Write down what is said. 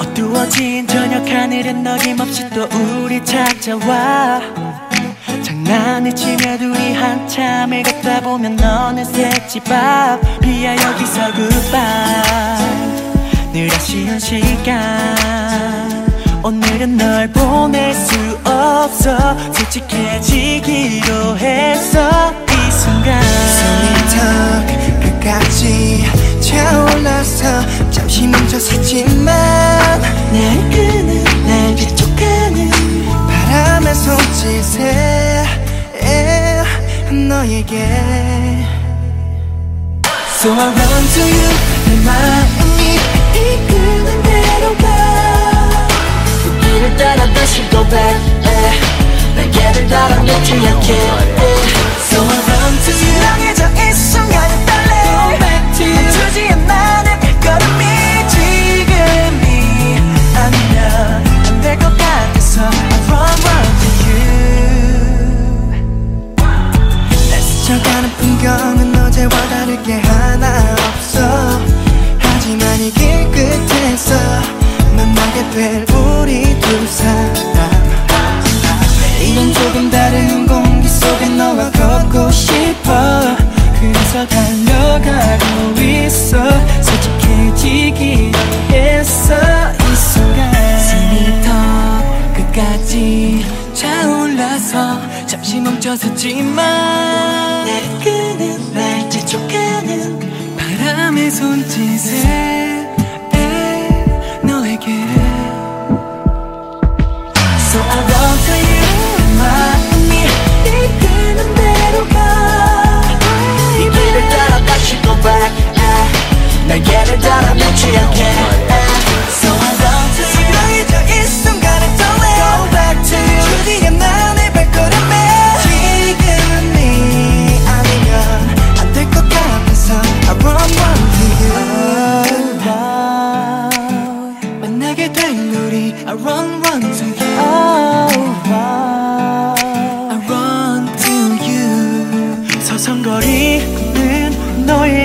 어두워진 저녁 하늘은 너김없이 또 우리 찾아와. 장난을 치며 둘이 한참을 걷다 보면 너는새 집 앞 비야 여기서 굿바이 늘 아쉬운 시간. 오늘은 널 보낼 수 없어. 솔직해지기로 했어. 이 순간. 손이 턱 끝까지 차올라서 잠시 멈춰 서지만 날 끄는 날 비촉하는 바람의 손짓에 너에게. So I run to you 내 말. she can't. 늦었었지만